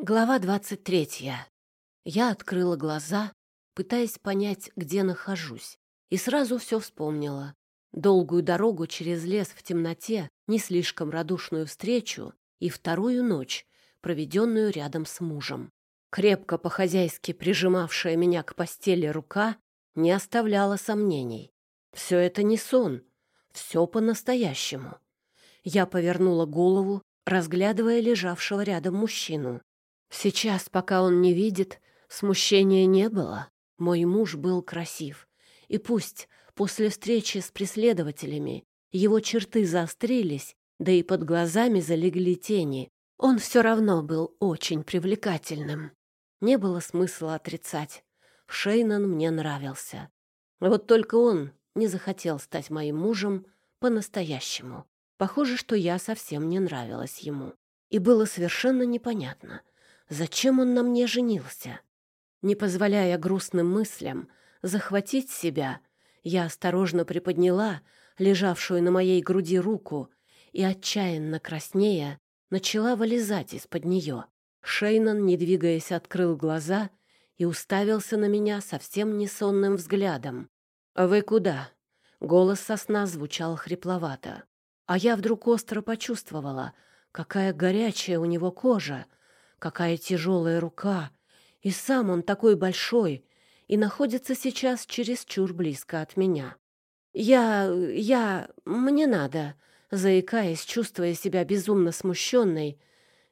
Глава двадцать третья. Я открыла глаза, пытаясь понять, где нахожусь, и сразу все вспомнила. Долгую дорогу через лес в темноте, не слишком радушную встречу и вторую ночь, проведенную рядом с мужем. Крепко по-хозяйски прижимавшая меня к постели рука не оставляла сомнений. Все это не сон, все по-настоящему. Я повернула голову, разглядывая лежавшего рядом мужчину. Сейчас, пока он не видит, смущения не было. Мой муж был красив. И пусть после встречи с преследователями его черты заострились, да и под глазами залегли тени, он все равно был очень привлекательным. Не было смысла отрицать. Шейнан мне нравился. Вот только он не захотел стать моим мужем по-настоящему. Похоже, что я совсем не нравилась ему. И было совершенно непонятно, Зачем он на мне женился? Не позволяя грустным мыслям захватить себя, я осторожно приподняла лежавшую на моей груди руку и, отчаянно краснея, начала вылезать из-под нее. Шейнан, не двигаясь, открыл глаза и уставился на меня совсем не сонным взглядом. «Вы куда?» Голос сосна звучал хрипловато. А я вдруг остро почувствовала, какая горячая у него кожа, Какая тяжелая рука! И сам он такой большой и находится сейчас чересчур близко от меня. Я... я... мне надо. Заикаясь, чувствуя себя безумно смущенной,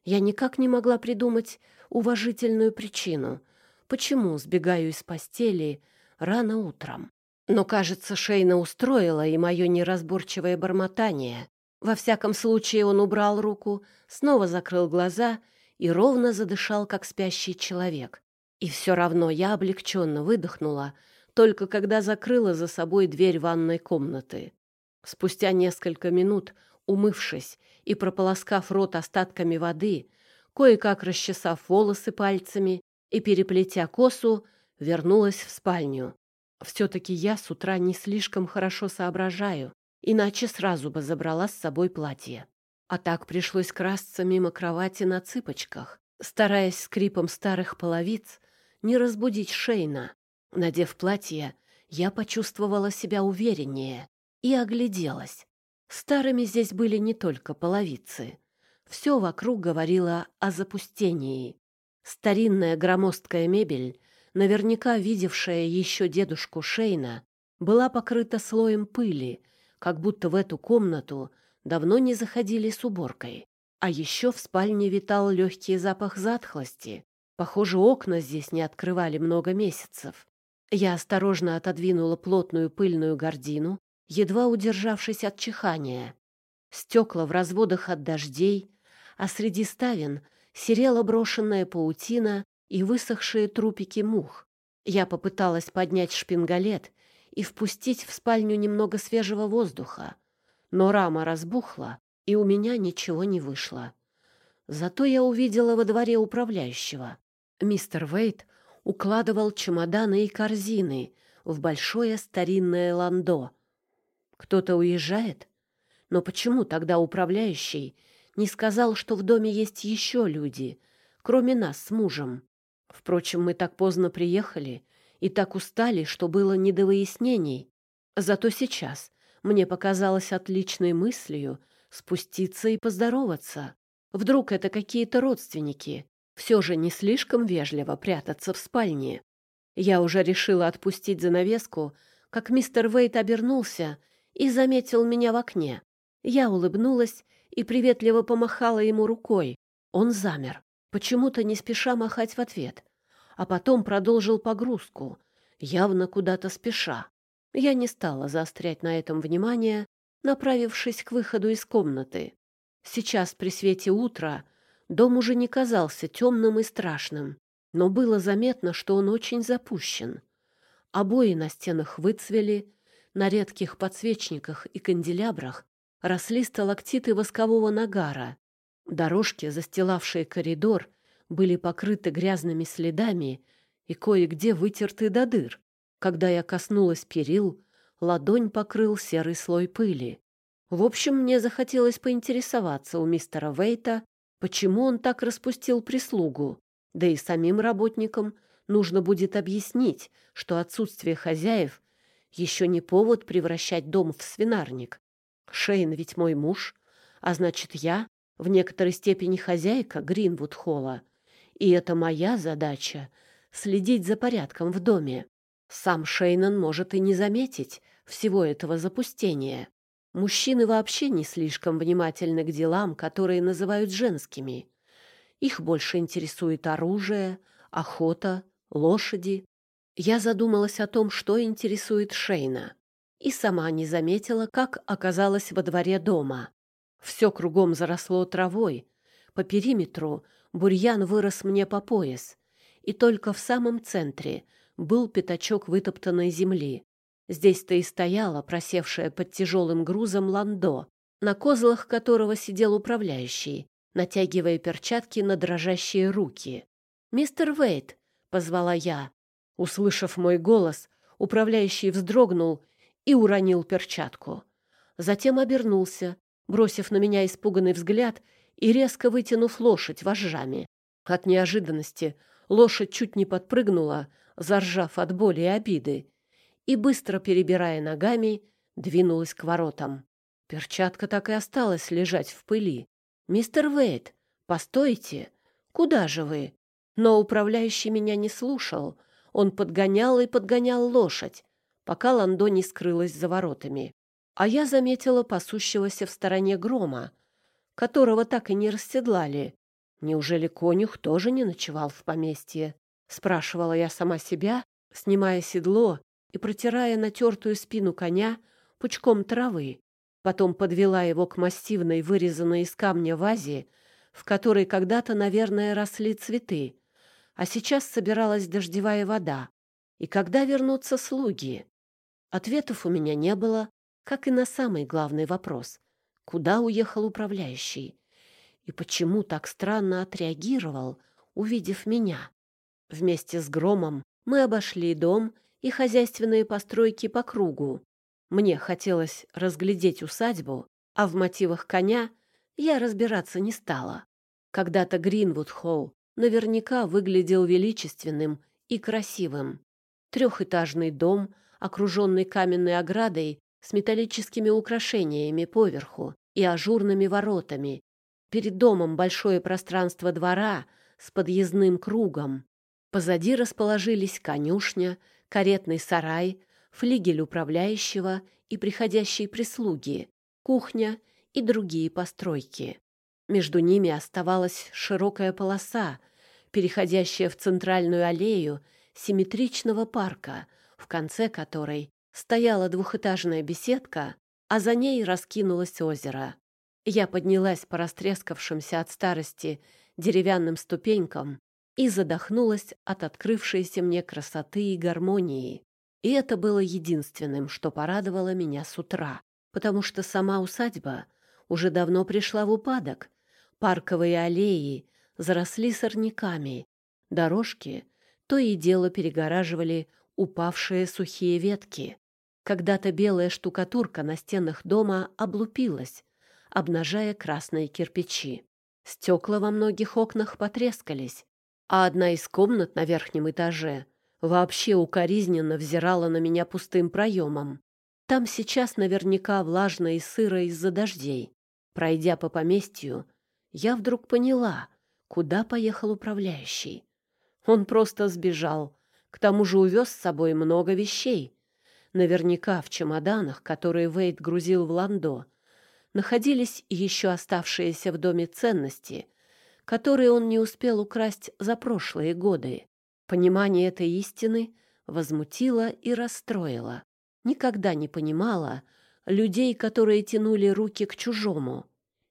я никак не могла придумать уважительную причину, почему сбегаю из постели рано утром. Но, кажется, Шейна устроила и мое неразборчивое бормотание. Во всяком случае, он убрал руку, снова закрыл глаза — и ровно задышал, как спящий человек. И все равно я облегченно выдохнула, только когда закрыла за собой дверь ванной комнаты. Спустя несколько минут, умывшись и прополоскав рот остатками воды, кое-как расчесав волосы пальцами и переплетя косу, вернулась в спальню. Все-таки я с утра не слишком хорошо соображаю, иначе сразу бы забрала с собой платье. А так пришлось красться мимо кровати на цыпочках, стараясь скрипом старых половиц не разбудить Шейна. Надев платье, я почувствовала себя увереннее и огляделась. Старыми здесь были не только половицы. Все вокруг говорило о запустении. Старинная громоздкая мебель, наверняка видевшая еще дедушку Шейна, была покрыта слоем пыли, как будто в эту комнату — давно не заходили с уборкой. А еще в спальне витал легкий запах затхлости. Похоже, окна здесь не открывали много месяцев. Я осторожно отодвинула плотную пыльную гордину, едва удержавшись от чихания. Стекла в разводах от дождей, а среди ставен серела брошенная паутина и высохшие трупики мух. Я попыталась поднять шпингалет и впустить в спальню немного свежего воздуха, но рама разбухла, и у меня ничего не вышло. Зато я увидела во дворе управляющего. Мистер Вейт укладывал чемоданы и корзины в большое старинное ландо. Кто-то уезжает? Но почему тогда управляющий не сказал, что в доме есть еще люди, кроме нас с мужем? Впрочем, мы так поздно приехали и так устали, что было не до выяснений. Зато сейчас мне показалось отличной мыслью спуститься и поздороваться. Вдруг это какие-то родственники. Все же не слишком вежливо прятаться в спальне. Я уже решила отпустить занавеску, как мистер Вейт обернулся и заметил меня в окне. Я улыбнулась и приветливо помахала ему рукой. Он замер, почему-то не спеша махать в ответ, а потом продолжил погрузку, явно куда-то спеша. Я не стала заострять на этом внимание, направившись к выходу из комнаты. Сейчас при свете утра дом уже не казался темным и страшным, но было заметно, что он очень запущен. Обои на стенах выцвели, на редких подсвечниках и канделябрах росли сталактиты воскового нагара. Дорожки, застилавшие коридор, были покрыты грязными следами и кое-где вытерты до дыр. Когда я коснулась перил, ладонь покрыл серый слой пыли. В общем, мне захотелось поинтересоваться у мистера Вейта, Почему он так распустил прислугу? Да и самим работникам нужно будет объяснить, что отсутствие хозяев еще не повод превращать дом в свинарник. Шейн ведь мой муж, а значит, я в некоторой степени хозяйка Гринвуд-холла, и это моя задача — следить за порядком в доме. Сам Шейнон может и не заметить всего этого запустения. Мужчины вообще не слишком внимательны к делам, которые называют женскими. Их больше интересует оружие, охота, лошади. Я задумалась о том, что интересует Шейна, и сама не заметила, как оказалась во дворе дома. Все кругом заросло травой, по периметру бурьян вырос мне по пояс, и только в самом центре был пятачок вытоптанной земли. Здесь-то и стояла просевшая под тяжелым грузом ландо, на козлах которого сидел управляющий, натягивая перчатки на дрожащие руки. «Мистер Вейт!» — позвала я. Услышав мой голос, управляющий вздрогнул и уронил перчатку. Затем обернулся, бросив на меня испуганный взгляд и резко вытянув лошадь вожжами. От неожиданности лошадь чуть не подпрыгнула, заржав от боли и обиды, и, быстро перебирая ногами, двинулась к воротам. Перчатка так и осталась лежать в пыли. «Мистер Вейт, постойте! Куда же вы?» Но управляющий меня не слушал. Он подгонял и подгонял лошадь, пока Ландо не скрылась за воротами. А я заметила пасущегося в стороне грома, которого так и не расседлали. Неужели конюх тоже не ночевал в поместье? Спрашивала я сама себя, снимая седло и протирая натертую спину коня пучком травы. Потом подвела его к массивной, вырезанной из камня вазе, в которой когда-то, наверное, росли цветы, а сейчас собиралась дождевая вода. И когда вернутся слуги? Ответов у меня не было, как и на самый главный вопрос. Куда уехал управляющий? И почему так странно отреагировал, увидев меня? Вместе с Громом мы обошли дом и хозяйственные постройки по кругу. Мне хотелось разглядеть усадьбу, а в мотивах коня я разбираться не стала. Когда-то Гринвуд-холл наверняка выглядел величественным и красивым. Трехэтажный дом, окруженный каменной оградой с металлическими украшениями поверху и ажурными воротами. Перед домом большое пространство двора с подъездным кругом. Позади расположились конюшня, каретный сарай, флигель управляющего и приходящей прислуги, кухня и другие постройки. Между ними оставалась широкая полоса, переходящая в центральную аллею симметричного парка, в конце которой стояла двухэтажная беседка, а за ней раскинулось озеро. Я поднялась по растрескавшимся от старости деревянным ступенькам и задохнулась от открывшейся мне красоты и гармонии. И это было единственным, что порадовало меня с утра, потому что сама усадьба уже давно пришла в упадок, Парковые аллеи заросли сорняками, дорожки то и дело перегораживали упавшие сухие ветки. Когда-то белая штукатурка на стенах дома облупилась, обнажая красные кирпичи. Стекла во многих окнах потрескались, а одна из комнат на верхнем этаже вообще укоризненно взирала на меня пустым проемом. Там сейчас наверняка влажно и сыро из-за дождей. Пройдя по поместью, я вдруг поняла, куда поехал управляющий. Он просто сбежал, к тому же увез с собой много вещей. Наверняка в чемоданах, которые Вейд грузил в Ландо, находились еще оставшиеся в доме ценности, которые он не успел украсть за прошлые годы. Понимание этой истины возмутило и расстроило. Никогда не понимала людей, которые тянули руки к чужому.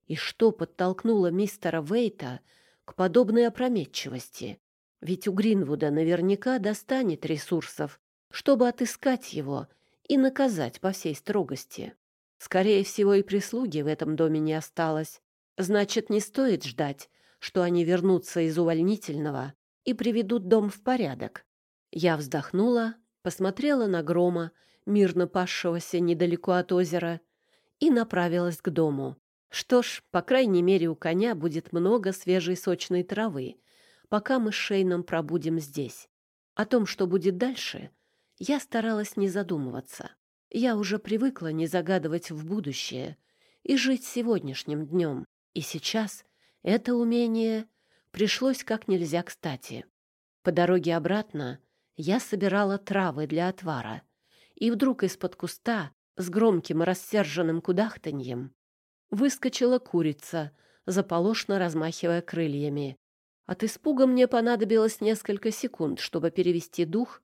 И что подтолкнуло мистера Вейта к подобной опрометчивости? Ведь у Гринвуда наверняка достанет ресурсов, чтобы отыскать его и наказать по всей строгости. Скорее всего, и прислуги в этом доме не осталось. Значит, не стоит ждать, что они вернутся из увольнительного и приведут дом в порядок. Я вздохнула, посмотрела на грома, мирно пасшегося недалеко от озера, и направилась к дому. Что ж, по крайней мере, у коня будет много свежей сочной травы, пока мы с Шейном пробудем здесь. О том, что будет дальше, я старалась не задумываться. Я уже привыкла не загадывать в будущее и жить сегодняшним днем. И сейчас это умение пришлось как нельзя кстати. По дороге обратно я собирала травы для отвара, и вдруг из-под куста с громким рассерженным кудахтаньем выскочила курица, заполошно размахивая крыльями. От испуга мне понадобилось несколько секунд, чтобы перевести дух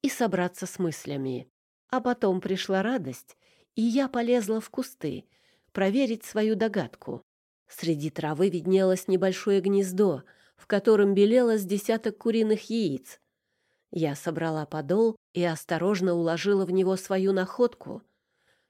и собраться с мыслями. А потом пришла радость, и я полезла в кусты проверить свою догадку. Среди травы виднелось небольшое гнездо, в котором белело с десяток куриных яиц. Я собрала подол и осторожно уложила в него свою находку.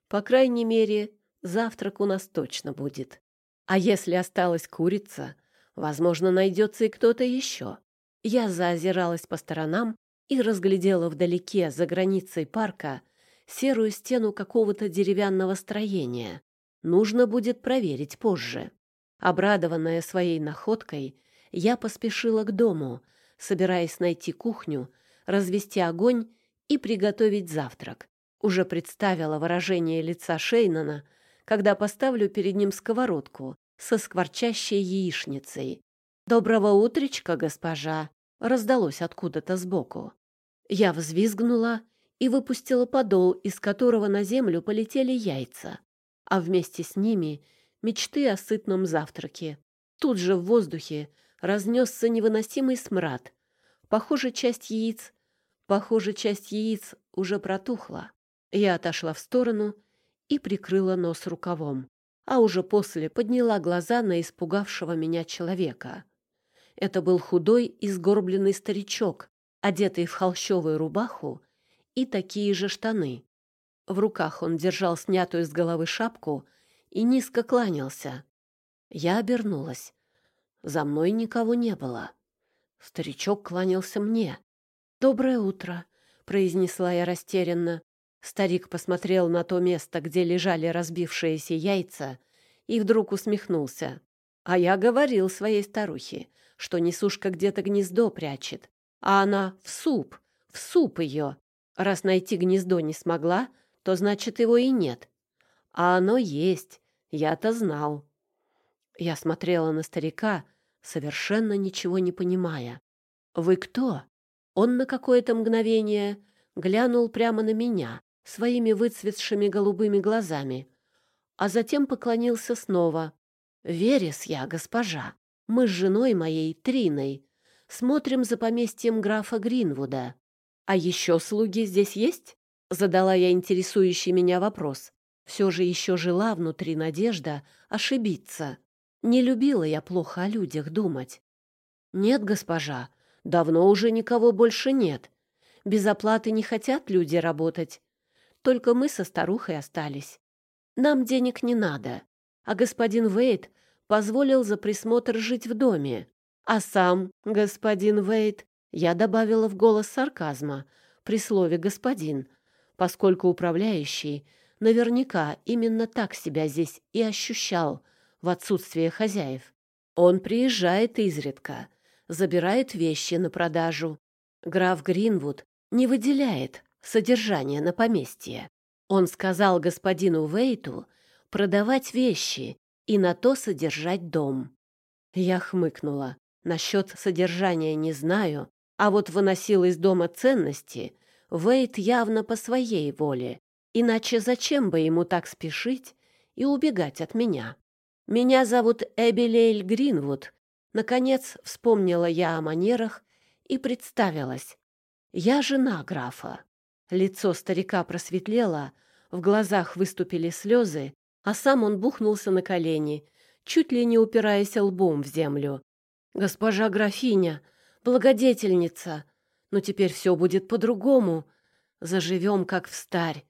По крайней мере, завтрак у нас точно будет. А если осталась курица, возможно, найдется и кто-то еще. Я заозиралась по сторонам и разглядела вдалеке, за границей парка, серую стену какого-то деревянного строения. Нужно будет проверить позже. Обрадованная своей находкой, я поспешила к дому, собираясь найти кухню, развести огонь и приготовить завтрак. Уже представила выражение лица Шейнана, когда поставлю перед ним сковородку со скворчащей яичницей. «Доброго утречка, госпожа!» раздалось откуда-то сбоку. Я взвизгнула и выпустила подол, из которого на землю полетели яйца, а вместе с ними мечты о сытном завтраке. Тут же в воздухе разнесся невыносимый смрад. Похоже, часть яиц... Похоже, часть яиц уже протухла. Я отошла в сторону и прикрыла нос рукавом, а уже после подняла глаза на испугавшего меня человека. Это был худой и сгорбленный старичок, одетый в холщовую рубаху и такие же штаны. В руках он держал снятую с головы шапку и низко кланялся. Я обернулась. За мной никого не было. Старичок кланялся мне. «Доброе утро», — произнесла я растерянно. Старик посмотрел на то место, где лежали разбившиеся яйца, и вдруг усмехнулся. А я говорил своей старухе, что несушка где-то гнездо прячет, а она в суп, в суп ее. Раз найти гнездо не смогла, то значит его и нет. А оно есть, я-то знал. Я смотрела на старика, совершенно ничего не понимая. «Вы кто?» Он на какое-то мгновение глянул прямо на меня своими выцветшими голубыми глазами, а затем поклонился снова. «Верес я, госпожа. Мы с женой моей, Триной, смотрим за поместьем графа Гринвуда. А еще слуги здесь есть?» Задала я интересующий меня вопрос. Все же еще жила внутри надежда ошибиться. Не любила я плохо о людях думать. «Нет, госпожа, давно уже никого больше нет. Без оплаты не хотят люди работать. Только мы со старухой остались. Нам денег не надо. А господин Вейт позволил за присмотр жить в доме. А сам господин Вейт, я добавила в голос сарказма при слове «господин», поскольку управляющий наверняка именно так себя здесь и ощущал в отсутствие хозяев. Он приезжает изредка, забирает вещи на продажу. Граф Гринвуд не выделяет содержание на поместье. Он сказал господину Вейту продавать вещи и на то содержать дом. Я хмыкнула. Насчет содержания не знаю, а вот выносил из дома ценности Вейт явно по своей воле. Иначе зачем бы ему так спешить и убегать от меня? Меня зовут Эбелейль Гринвуд. Наконец вспомнила я о манерах и представилась. Я жена графа. Лицо старика просветлело, в глазах выступили слезы, а сам он бухнулся на колени, чуть ли не упираясь лбом в землю. «Госпожа графиня, благодетельница, но теперь все будет по-другому. Заживем, как в старь.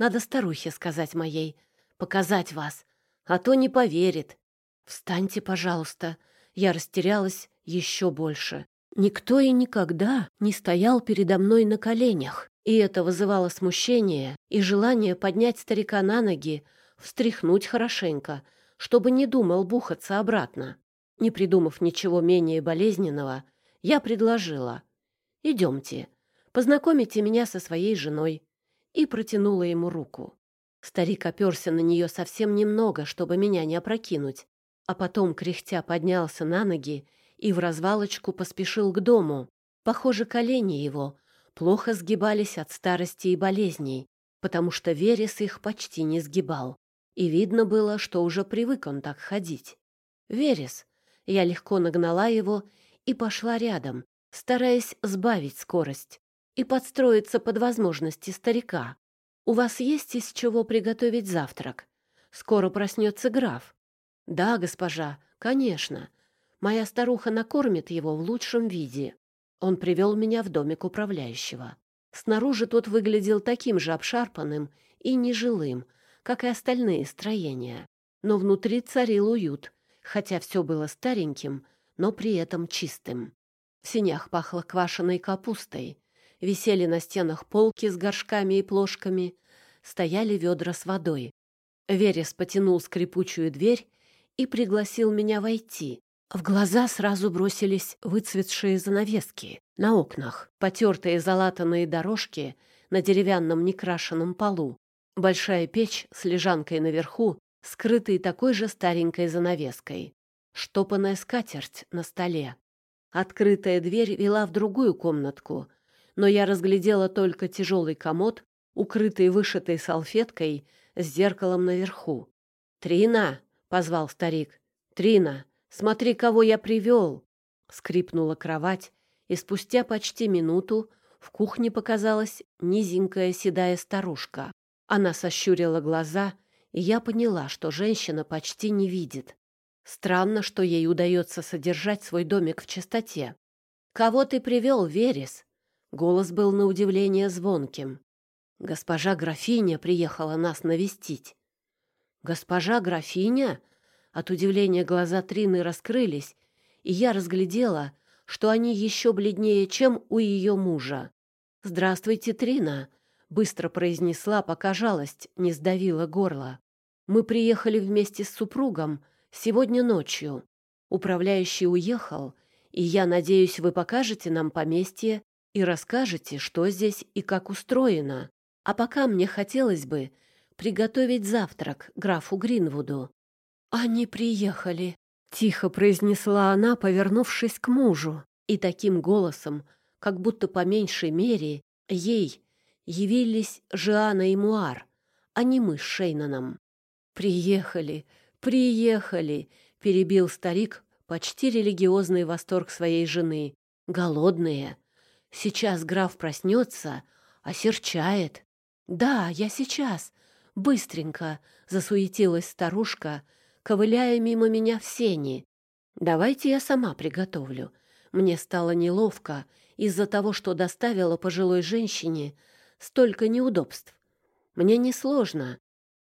Надо старухе сказать моей, показать вас, а то не поверит. Встаньте, пожалуйста». Я растерялась еще больше. Никто и никогда не стоял передо мной на коленях, и это вызывало смущение и желание поднять старика на ноги, встряхнуть хорошенько, чтобы не думал бухаться обратно. Не придумав ничего менее болезненного, я предложила. «Идемте, познакомите меня со своей женой». И протянула ему руку. Старик оперся на нее совсем немного, чтобы меня не опрокинуть, а потом, кряхтя, поднялся на ноги и в развалочку поспешил к дому. Похоже, колени его плохо сгибались от старости и болезней, потому что Верес их почти не сгибал. И видно было, что уже привык он так ходить. «Верес!» Я легко нагнала его и пошла рядом, стараясь сбавить скорость и подстроиться под возможности старика. «У вас есть из чего приготовить завтрак? Скоро проснется граф». «Да, госпожа, конечно. Моя старуха накормит его в лучшем виде». Он привел меня в домик управляющего. Снаружи тот выглядел таким же обшарпанным и нежилым, как и остальные строения. Но внутри царил уют, хотя все было стареньким, но при этом чистым. В синях пахло квашеной капустой, висели на стенах полки с горшками и плошками, стояли ведра с водой. Верес потянул скрипучую дверь и пригласил меня войти. В глаза сразу бросились выцветшие занавески на окнах, потертые залатанные дорожки на деревянном некрашенном полу, большая печь с лежанкой наверху, скрытой такой же старенькой занавеской, штопанная скатерть на столе. Открытая дверь вела в другую комнатку, но я разглядела только тяжелый комод, укрытый вышитой салфеткой с зеркалом наверху. «Трина!» — позвал старик. «Трина, смотри, кого я привел!» Скрипнула кровать, и спустя почти минуту в кухне показалась низенькая седая старушка. Она сощурила глаза, и я поняла, что женщина почти не видит. Странно, что ей удается содержать свой домик в чистоте. «Кого ты привел, Верес?» Голос был на удивление звонким. «Госпожа графиня приехала нас навестить». «Госпожа графиня?» От удивления глаза Трины раскрылись, и я разглядела, что они еще бледнее, чем у ее мужа. «Здравствуйте, Трина!» — быстро произнесла, пока жалость не сдавила горло. «Мы приехали вместе с супругом сегодня ночью. Управляющий уехал, и я надеюсь, вы покажете нам поместье и расскажете, что здесь и как устроено. А пока мне хотелось бы приготовить завтрак графу Гринвуду». «Они приехали», — тихо произнесла она, повернувшись к мужу, и таким голосом, как будто по меньшей мере ей явились Жиана и Муар, а не мы с Шейнаном. «Приехали, приехали!» — перебил старик почти религиозный восторг своей жены. «Голодные. Сейчас граф проснется, осерчает». «Да, я сейчас. Быстренько!» — засуетилась старушка, ковыляя мимо меня в сени. «Давайте я сама приготовлю». Мне стало неловко из-за того, что доставила пожилой женщине столько неудобств. Мне несложно.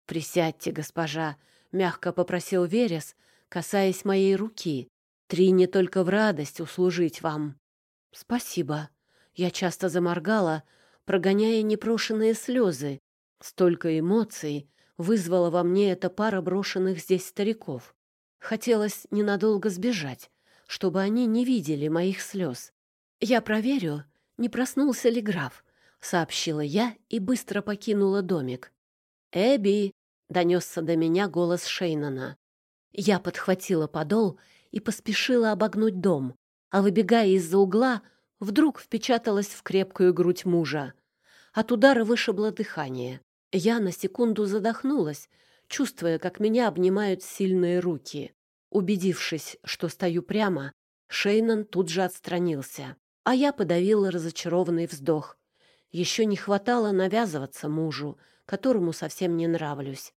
«Присядьте, госпожа», — мягко попросил Верес, касаясь моей руки. «Трине только в радость услужить вам». «Спасибо». Я часто заморгала, прогоняя непрошенные слезы. Столько эмоций вызвала во мне эта пара брошенных здесь стариков. Хотелось ненадолго сбежать, чтобы они не видели моих слез. «Я проверю, не проснулся ли граф», — сообщила я и быстро покинула домик. «Эбби!» — донесся до меня голос Шейнана. Я подхватила подол и поспешила обогнуть дом, а, выбегая из-за угла, вдруг впечаталась в крепкую грудь мужа. От удара вышибло дыхание. Я на секунду задохнулась, чувствуя, как меня обнимают сильные руки. Убедившись, что стою прямо, Шейнан тут же отстранился, а я подавила разочарованный вздох. Еще не хватало навязываться мужу, которому совсем не нравлюсь.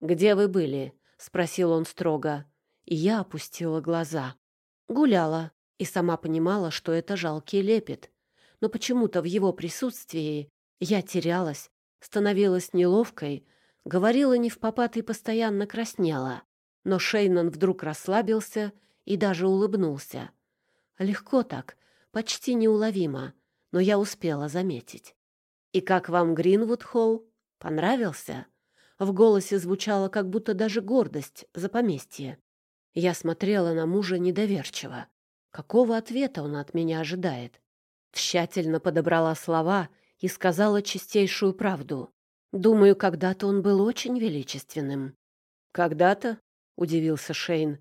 «Где вы были?» — спросил он строго. И я опустила глаза. Гуляла и сама понимала, что это жалкий лепет. Но почему-то в его присутствии я терялась, становилась неловкой, говорила не в попад и постоянно краснела. Но Шейнан вдруг расслабился и даже улыбнулся. Легко так, почти неуловимо, но я успела заметить. «И как вам Гринвуд-Холл? Понравился?» В голосе звучала как будто даже гордость за поместье. Я смотрела на мужа недоверчиво. Какого ответа он от меня ожидает? Тщательно подобрала слова и сказала чистейшую правду. Думаю, когда-то он был очень величественным. «Когда-то?» — удивился Шейн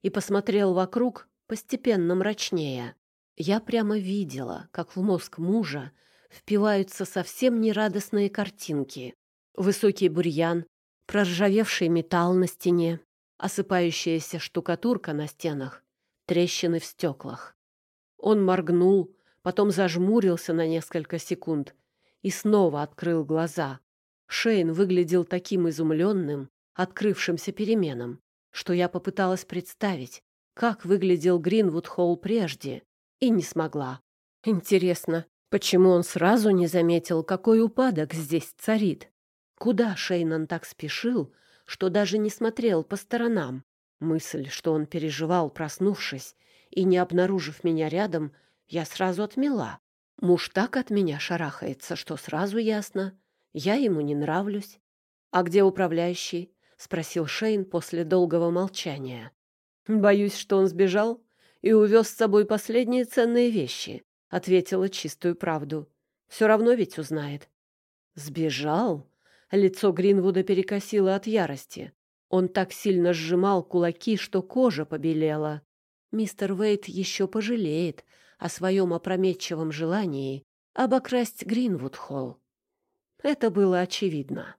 и посмотрел вокруг, постепенно мрачнее. Я прямо видела, как в мозг мужа впиваются совсем нерадостные картинки. Высокий бурьян, проржавевший металл на стене, осыпающаяся штукатурка на стенах, трещины в стеклах. Он моргнул, потом зажмурился на несколько секунд и снова открыл глаза. Шейн выглядел таким изумленным, открывшимся переменам, что я попыталась представить, как выглядел Гринвуд-Холл прежде, и не смогла. Интересно, почему он сразу не заметил, какой упадок здесь царит? Куда Шейнан так спешил, что даже не смотрел по сторонам. Мысль, что он переживал, проснувшись, и не обнаружив меня рядом, я сразу отмела. Муж так от меня шарахается, что сразу ясно. Я ему не нравлюсь. «А где управляющий?» — спросил Шейн после долгого молчания. «Боюсь, что он сбежал и увез с собой последние ценные вещи», — ответила чистую правду. «Все равно ведь узнает». «Сбежал?» Лицо Гринвуда перекосило от ярости. Он так сильно сжимал кулаки, что кожа побелела. Мистер Вейт еще пожалеет о своем опрометчивом желании обокрасть Гринвуд-Холл. Это было очевидно.